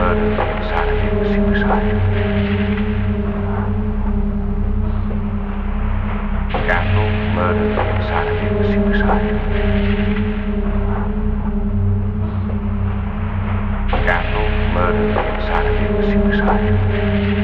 murder, insanity, suicide. Scandal, murder, insanity, suicide. Scandal, murder, insanity, suicide.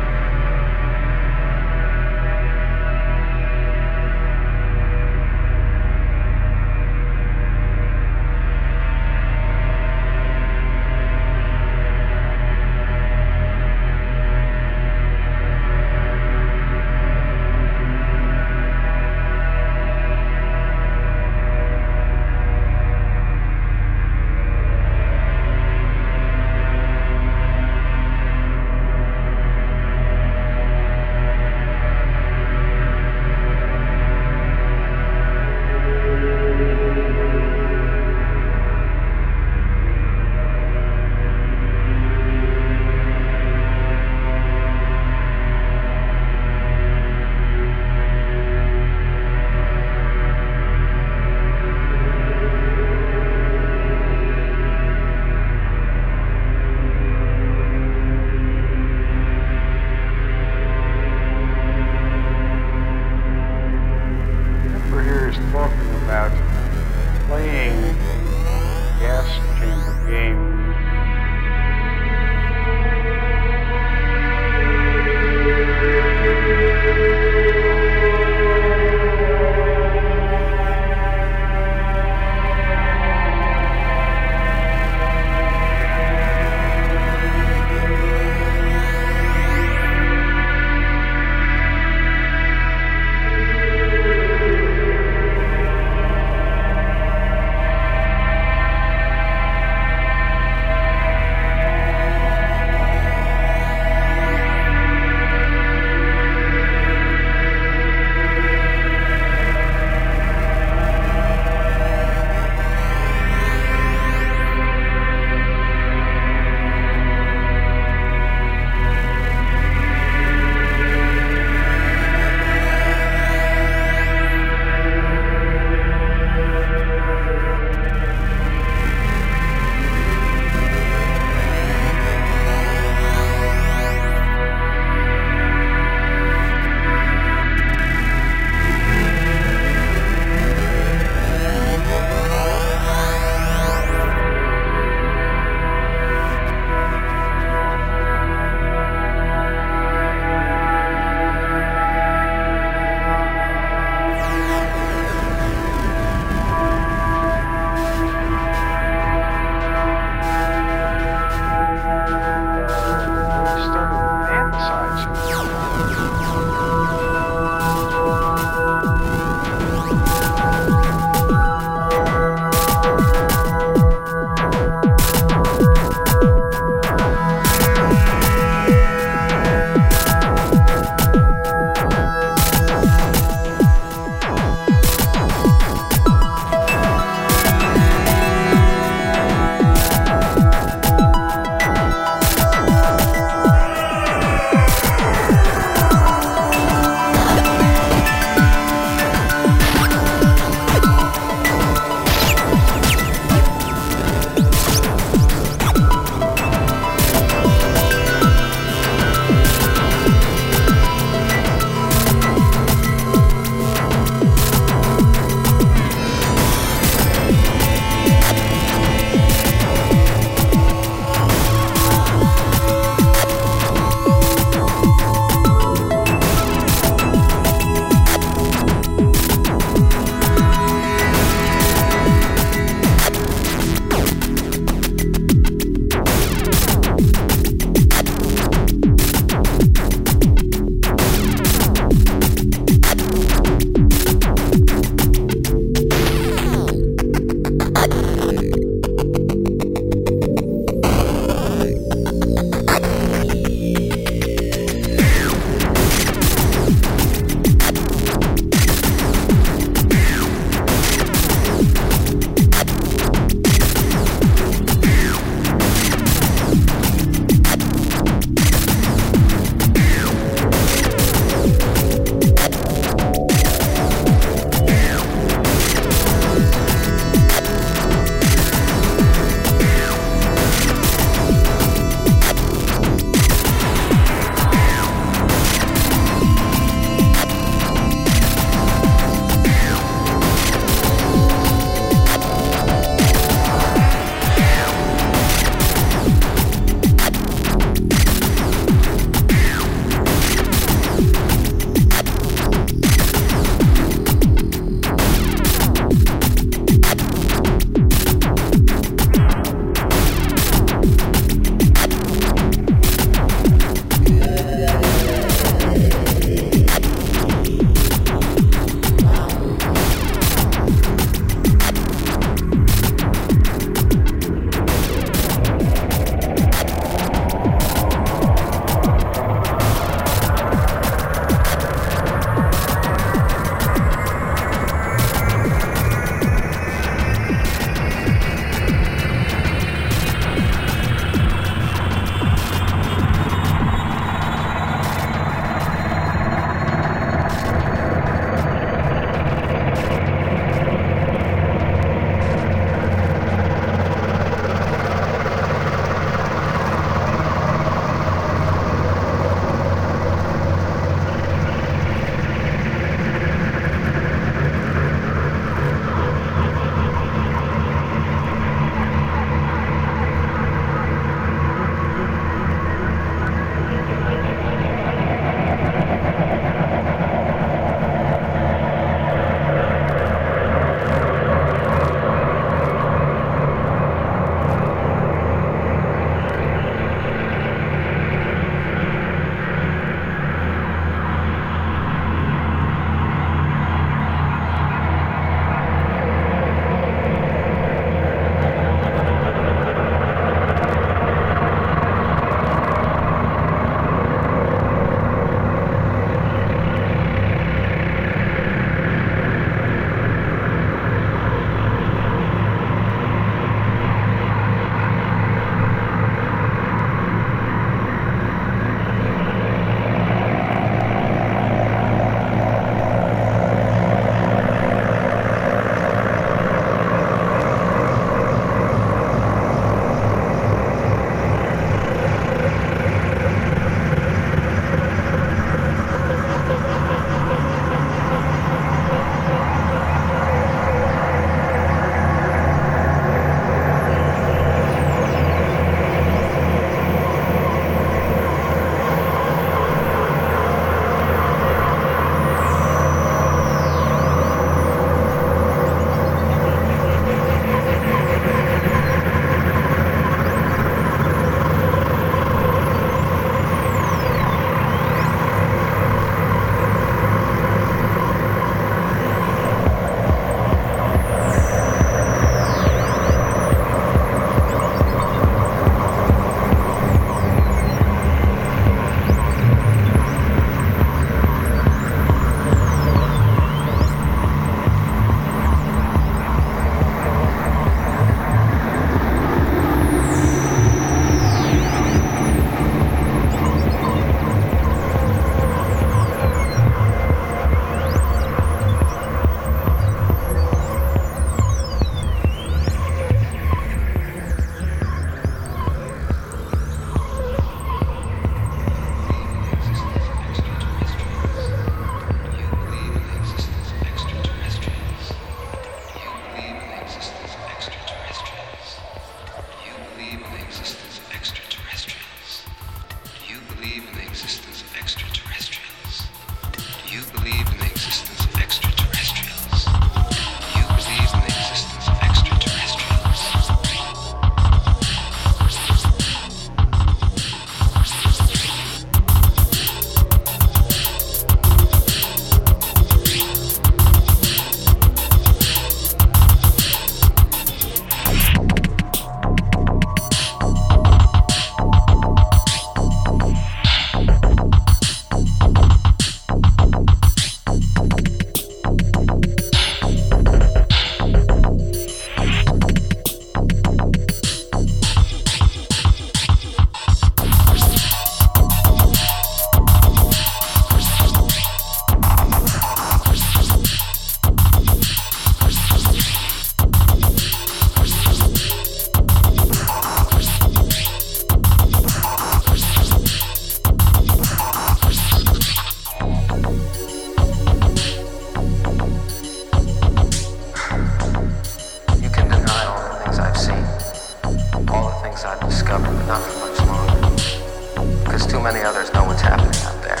all the things I've discovered, but not for much longer. Because too many others know what's happening out there.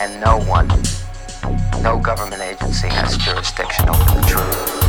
And no one, no government agency has jurisdiction over the truth.